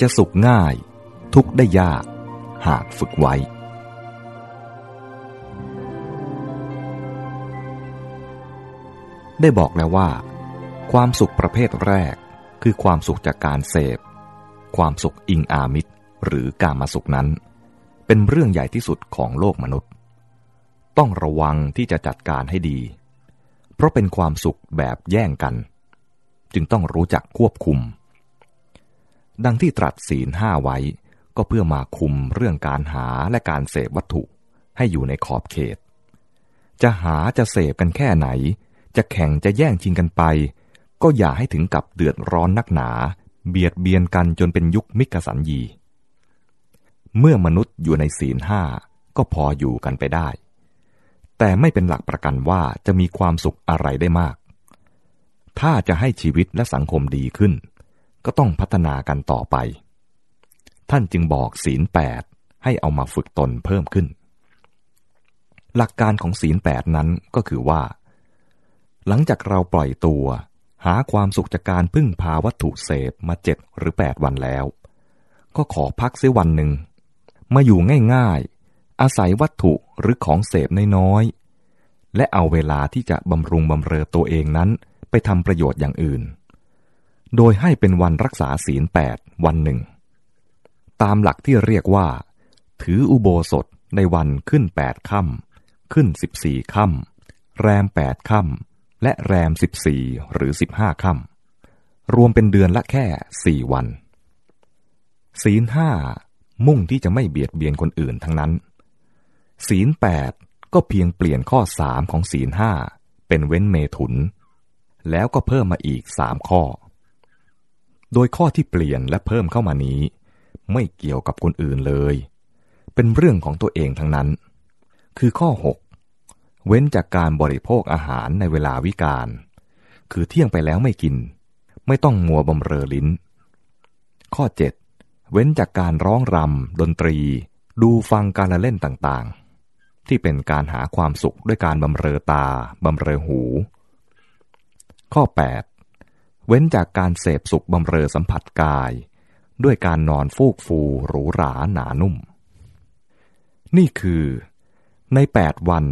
จะสุขง่าย ทุกได้ยาก หากฝึกไว้ ได้บอกแล้วว่า ความสุขประเภทแรกคือความสุขจากการเสพ ความสุขอิงอามิตรหรือกามาสุขนั้น เป็นเรื่องใหญ่ที่สุดของโลกมนุษย์ ต้องระวังที่จะจัดการให้ดี เพราะเป็นความสุขแบบแย่งกัน จึงต้องรู้จักควบคุม ดังที่ตรัสศีลห้าไว้ ก็เพื่อมาคุมเรื่องการหาและการเสพวัตถุให้อยู่ในขอบเขต จะหาจะเสพกันแค่ไหน จะแข่งจะแย่งชิงกันไป ก็อย่าให้ถึงกับเดือดร้อนนักหนา เบียดเบียนกันจนเป็นยุคมิกสันยี เมื่อมนุษย์อยู่ในศีลห้าก็พออยู่กันไปได้ แต่ไม่เป็นหลักประกันว่าจะมีความสุขอะไรได้มาก ถ้าจะให้ชีวิตและสังคมดีขึ้น ก็ต้องพัฒนากันต่อไป ท่านจึงบอกศีลแปดให้เอามาฝึกตนเพิ่มขึ้น หลักการของศีลแปดนั้นก็คือว่า หลังจากเราปล่อยตัว หาความสุขจากการพึ่งพาวัตถุเสพมาเจ็ดหรือแปดวันแล้ว ก็ขอพักเสียวันหนึ่ง มาอยู่ง่ายๆ อาศัยวัตถุหรือของเสพน้อยๆและเอาเวลาที่จะบำรุงบำเรอตัวเองนั้นไปทำประโยชน์อย่างอื่น โดยให้เป็นวันรักษาศีลแปดวันหนึ่ง ตามหลักที่เรียกว่า ถืออุโบสถในวันขึ้นแปดค่ำขึ้นสิบสี่ค่ำแรมแปดค่ำและแรมสิบสี่หรือสิบห้าค่ำรวมเป็นเดือนละแค่สี่วัน ศีลห้ามุ่งที่จะไม่เบียดเบียนคนอื่นทั้งนั้น ศีลแปดก็เพียงเปลี่ยนข้อสามของศีลห้าเป็นเว้นเมถุน แล้วก็เพิ่มมาอีกสามข้อ โดยข้อที่เปลี่ยนและเพิ่มเข้ามานี้ ไม่เกี่ยวกับคนอื่นเลย เป็นเรื่องของตัวเองทั้งนั้น คือข้อ 6 เว้นจากการบริโภคอาหารในเวลาวิกาลคือเที่ยงไปแล้วไม่กิน ไม่ต้องมัวบำเรอลิ้น ข้อ 7 เว้นจากการร้องรำดนตรี ดูฟังการละเล่นต่างๆ ที่เป็นการหาความสุขด้วยการบำเรอตาบำเรอหู ข้อ 8 เว้นจากการเสพสุขบำเรอสัมผัสกาย ด้วยการนอนฟูกฟูหรูหราหนานุ่ม นี่คือ ในแปดวัน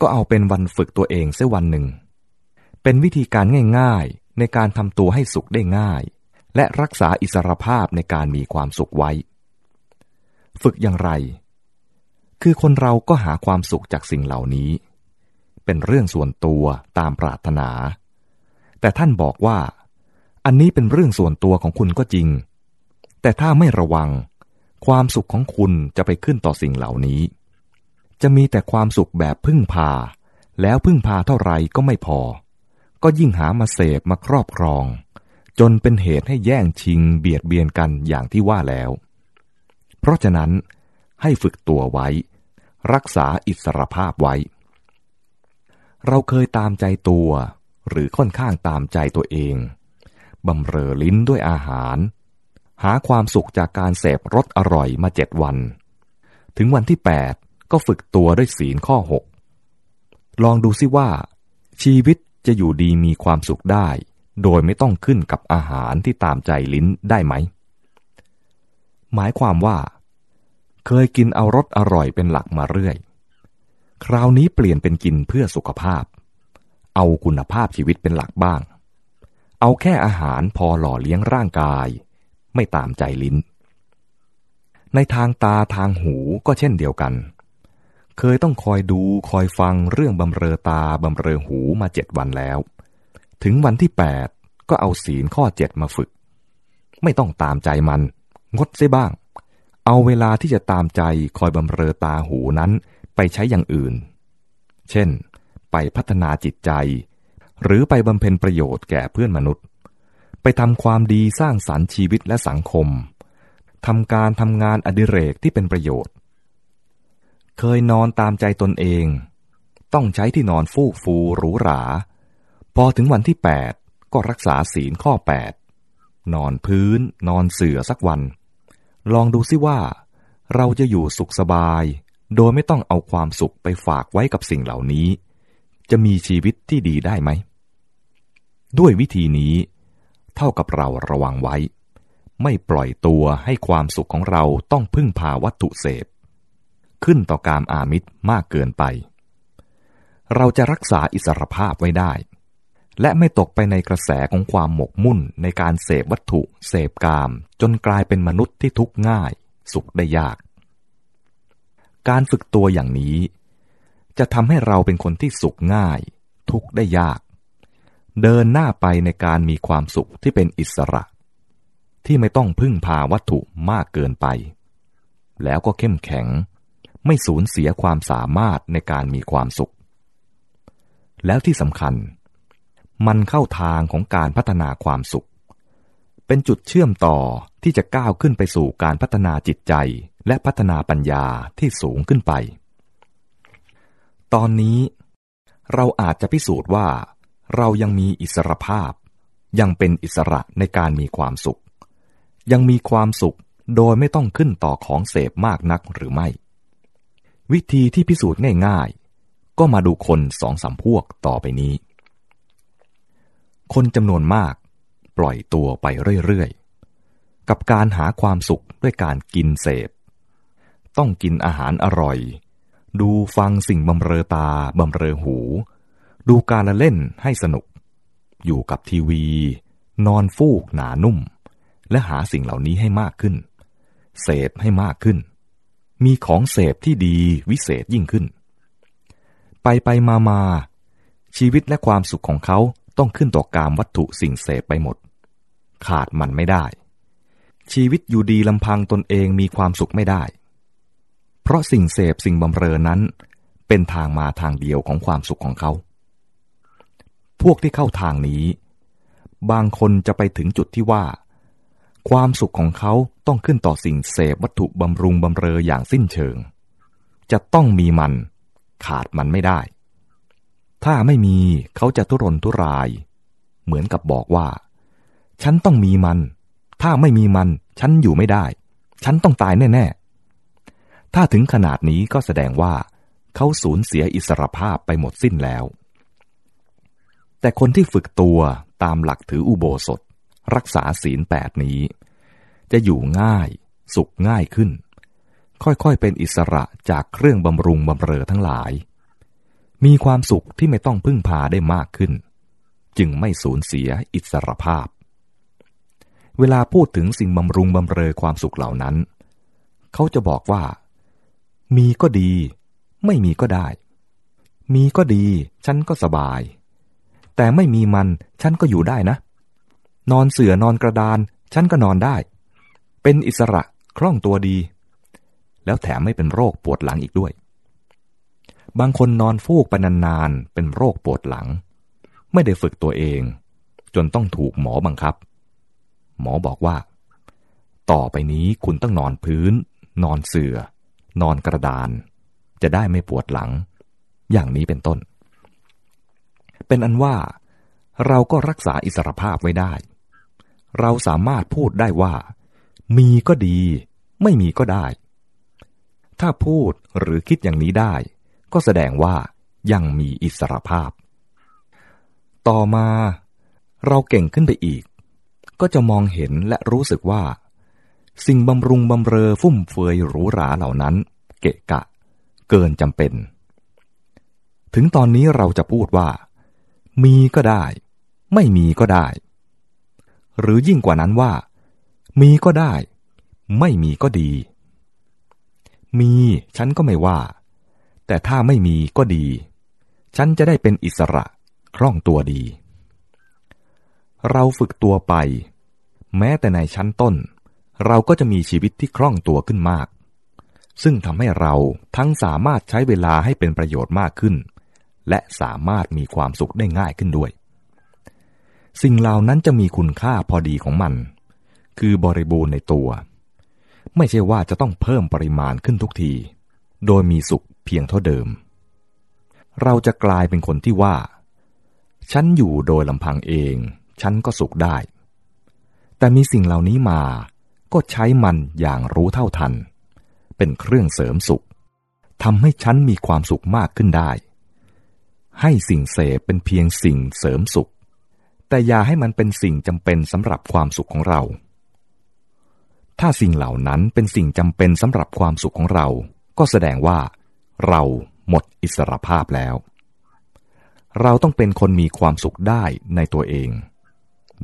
ก็เอาเป็นวันฝึกตัวเองเสียวันหนึ่ง เป็นวิธีการง่ายๆในการทำตัวให้สุขได้ง่าย และรักษาอิสรภาพในการมีความสุขไว้ ฝึกอย่างไร คือคนเราก็หาความสุขจากสิ่งเหล่านี้ เป็นเรื่องส่วนตัวตามปรารถนาแต่ท่านบอกว่า อันนี้เป็นเรื่องส่วนตัวของคุณก็จริง แต่ถ้าไม่ระวัง ความสุขของคุณจะไปขึ้นต่อสิ่งเหล่านี้ จะมีแต่ความสุขแบบพึ่งพา แล้วพึ่งพาเท่าไรก็ไม่พอ ก็ยิ่งหามาเสพมาครอบครอง จนเป็นเหตุให้แย่งชิงเบียดเบียนกันอย่างที่ว่าแล้ว เพราะฉะนั้นให้ฝึกตัวไว้ รักษาอิสรภาพไว้ เราเคยตามใจตัว หรือค่อนข้างตามใจตัวเอง บำเรอลิ้นด้วยอาหาร หาความสุขจากการเสพรสอร่อยมาเจ็ดวัน ถึงวันที่แปดก็ฝึกตัวด้วยศีลข้อหกลองดูซิว่า ชีวิตจะอยู่ดีมีความสุขได้ โดยไม่ต้องขึ้นกับอาหารที่ตามใจลิ้นได้ไหม หมายความว่า เคยกินเอารสอร่อยเป็นหลักมาเรื่อย คราวนี้เปลี่ยนเป็นกินเพื่อสุขภาพ เอาคุณภาพชีวิตเป็นหลักบ้าง เอาแค่อาหารพอหล่อเลี้ยงร่างกาย ไม่ตามใจลิ้น ในทางตาทางหูก็เช่นเดียวกัน เคยต้องคอยดูคอยฟังเรื่องบำเรอตาบำเรอหูมาเจ็ดวันแล้ว ถึงวันที่แปดก็เอาศีลข้อเจ็ดมาฝึก ไม่ต้องตามใจมัน งดเสียบ้าง เอาเวลาที่จะตามใจคอยบำเรอตาหูนั้นไปใช้อย่างอื่น เช่น ไปพัฒนาจิตใจ หรือไปบำเพ็ญประโยชน์แก่เพื่อนมนุษย์ ไปทำความดีสร้างสรรค์ชีวิตและสังคมทำการทำงานอดิเรกที่เป็นประโยชน์ เคยนอนตามใจตนเอง ต้องใช้ที่นอนฟูกฟูหรูหรา พอถึงวันที่แปดก็รักษาศีลข้อแปดนอนพื้น นอนเสื่อสักวัน ลองดูซิว่า เราจะอยู่สุขสบาย โดยไม่ต้องเอาความสุขไปฝากไว้กับสิ่งเหล่านี้ จะมีชีวิตที่ดีได้ไหม ด้วยวิธีนี้ เท่ากับเราระวังไว้ ไม่ปล่อยตัวให้ความสุขของเราต้องพึ่งพาวัตถุเสพ ขึ้นต่อการอามิตรมากเกินไป เราจะรักษาอิสรภาพไว้ได้ และไม่ตกไปในกระแสของความหมกมุ่นในการเสพวัตถุ เสพกาม จนกลายเป็นมนุษย์ที่ทุกข์ง่าย สุขได้ยาก การฝึกตัวอย่างนี้จะทำให้เราเป็นคนที่สุขง่าย ทุกข์ได้ยาก เดินหน้าไปในการมีความสุขที่เป็นอิสระ ที่ไม่ต้องพึ่งพาวัตถุมากเกินไป แล้วก็เข้มแข็ง ไม่สูญเสียความสามารถในการมีความสุข แล้วที่สำคัญ มันเข้าทางของการพัฒนาความสุข เป็นจุดเชื่อมต่อที่จะก้าวขึ้นไปสู่การพัฒนาจิตใจและพัฒนาปัญญาที่สูงขึ้นไป ตอนนี้เราอาจจะพิสูจน์ว่า เรายังมีอิสรภาพ ยังเป็นอิสระในการมีความสุข ยังมีความสุขโดยไม่ต้องขึ้นต่อของเสพมากนักหรือไม่ วิธีที่พิสูจน์ง่ายๆ ก็มาดูคนสองสามพวกต่อไปนี้ คนจำนวนมาก ปล่อยตัวไปเรื่อยๆ กับการหาความสุขด้วยการกินเสพ ต้องกินอาหารอร่อย ดูฟังสิ่งบำเรอตาบำเรอหู ดูการละเล่นให้สนุก อยู่กับทีวี นอนฟูกหนานุ่ม และหาสิ่งเหล่านี้ให้มากขึ้น เสพให้มากขึ้น มีของเสพที่ดีวิเศษยิ่งขึ้น ไปไปมามาชีวิตและความสุขของเขาต้องขึ้นต่อการวัตถุสิ่งเสพไปหมด ขาดมันไม่ได้ ชีวิตอยู่ดีลำพังตนเองมีความสุขไม่ได้ เพราะสิ่งเสพสิ่งบำเรอนั้น เป็นทางมาทางเดียวของความสุขของเขา พวกที่เข้าทางนี้ บางคนจะไปถึงจุดที่ว่า ความสุขของเขาต้องขึ้นต่อสิ่งเสพวัตถุบำรุงบำเรออย่างสิ้นเชิง จะต้องมีมันขาดมันไม่ได้ ถ้าไม่มีเขาจะทุรนทุราย เหมือนกับบอกว่า ฉันต้องมีมัน ถ้าไม่มีมัน ฉันอยู่ไม่ได้ ฉันต้องตายแน่ ๆ ถ้าถึงขนาดนี้ก็แสดงว่า เขาสูญเสียอิสรภาพไปหมดสิ้นแล้ว แต่คนที่ฝึกตัวตามหลักถืออุโบสถ รักษาศีลแปดนี้ จะอยู่ง่ายสุขง่ายขึ้น ค่อยๆเป็นอิสระจากเครื่องบำรุงบำเรอทั้งหลาย มีความสุขที่ไม่ต้องพึ่งพาได้มากขึ้น จึงไม่สูญเสียอิสรภาพ เวลาพูดถึงสิ่งบำรุงบำเรอความสุขเหล่านั้น เขาจะบอกว่า มีก็ดี ไม่มีก็ได้ มีก็ดี ฉันก็สบาย แต่ไม่มีมันฉันก็อยู่ได้นะ นอนเสือนอนกระดาน ฉันก็นอนได้ เป็นอิสระคล่องตัวดี แล้วแถมไม่เป็นโรคปวดหลังอีกด้วย บางคนนอนฟูกไปนานๆเป็นโรคปวดหลัง ไม่ได้ฝึกตัวเอง จนต้องถูกหมอบังคับ หมอบอกว่า ต่อไปนี้คุณต้องนอนพื้น นอนเสือ นอนกระดาน จะได้ไม่ปวดหลัง อย่างนี้เป็นต้น เป็นอันว่า เราก็รักษาอิสรภาพไว้ได้ เราสามารถพูดได้ว่า มีก็ดี ไม่มีก็ได้ ถ้าพูดหรือคิดอย่างนี้ได้ ก็แสดงว่ายังมีอิสรภาพ ต่อมา เราเก่งขึ้นไปอีก ก็จะมองเห็นและรู้สึกว่า สิ่งบำรุงบำเรอฟุ่มเฟือยหรูหราเหล่านั้น เกะกะ เกินจำเป็น ถึงตอนนี้เราจะพูดว่า มีก็ได้ ไม่มีก็ได้ หรือยิ่งกว่านั้นว่า มีก็ได้ ไม่มีก็ดี มีฉันก็ไม่ว่า แต่ถ้าไม่มีก็ดี ฉันจะได้เป็นอิสระคล่องตัวดี เราฝึกตัวไป แม้แต่ในชั้นต้น เราก็จะมีชีวิตที่คล่องตัวขึ้นมาก ซึ่งทำให้เราทั้งสามารถใช้เวลาให้เป็นประโยชน์มากขึ้น และสามารถมีความสุขได้ง่ายขึ้นด้วย สิ่งเหล่านั้นจะมีคุณค่าพอดีของมัน คือบริบูรณ์ในตัว ไม่ใช่ว่าจะต้องเพิ่มปริมาณขึ้นทุกที โดยมีสุขเพียงเท่าเดิม เราจะกลายเป็นคนที่ว่า ฉันอยู่โดยลำพังเอง ฉันก็สุขได้ แต่มีสิ่งเหล่านี้มาก็ใช้มันอย่างรู้เท่าทัน เป็นเครื่องเสริมสุขทำให้ฉันมีความสุขมากขึ้นได้ ให้สิ่งเสพเป็นเพียงสิ่งเสริมสุข แต่อย่าให้มันเป็นสิ่งจำเป็นสำหรับความสุขของเรา ถ้าสิ่งเหล่านั้นเป็นสิ่งจำเป็นสำหรับความสุขของเรา ก็แสดงว่า เราหมดอิสรภาพแล้ว เราต้องเป็นคนมีความสุขได้ในตัวเอง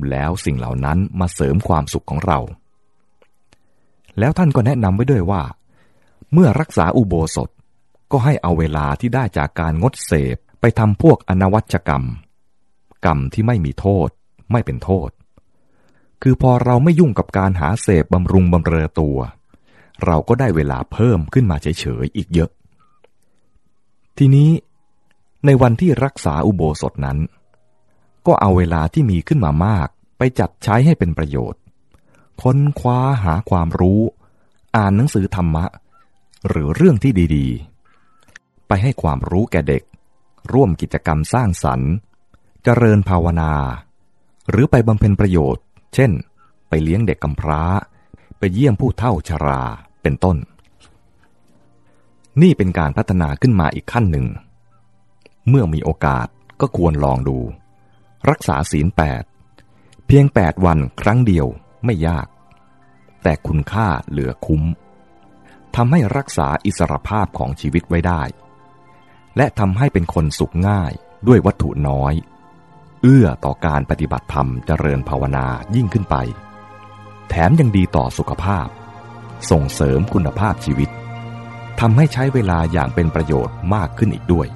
แล้วสิ่งเหล่านั้นมาเสริมความสุขของเรา แล้วท่านก็แนะนำไว้ด้วยว่า เมื่อรักษาอุโบสถก็ให้เอาเวลาที่ได้จากการงดเสพ ไปทำพวกอนวัชกรรม กรรมที่ไม่มีโทษ ไม่เป็นโทษ คือพอเราไม่ยุ่งกับการหาเสพบำรุงบำเรอตัว เราก็ได้เวลาเพิ่มขึ้นมาเฉยๆอีกเยอะ ทีนี้ในวันที่รักษาอุโบสถนั้น ก็เอาเวลาที่มีขึ้นมามาก ไปจัดใช้ให้เป็นประโยชน์ ค้นคว้าหาความรู้ อ่านหนังสือธรรมะ หรือเรื่องที่ดีๆ ไปให้ความรู้แก่เด็ก ร่วมกิจกรรมสร้างสรรค์เจริญภาวนา หรือไปบำเพ็ญประโยชน์ เช่น ไปเลี้ยงเด็กกำพร้า ไปเยี่ยมผู้เฒ่าชราเป็นต้น นี่เป็นการพัฒนาขึ้นมาอีกขั้นหนึ่ง เมื่อมีโอกาสก็ควรลองดู รักษาศีลแปดเพียงแปดวันครั้งเดียวไม่ยาก แต่คุณค่าเหลือคุ้มทำให้รักษาอิสรภาพของชีวิตไว้ได้ และทำให้เป็นคนสุขง่ายด้วยวัตถุน้อย เอื้อต่อการปฏิบัติธรรมเจริญภาวนายิ่งขึ้นไป แถมยังดีต่อสุขภาพ ส่งเสริมคุณภาพชีวิตทำให้ใช้เวลาอย่างเป็นประโยชน์มากขึ้นอีกด้วย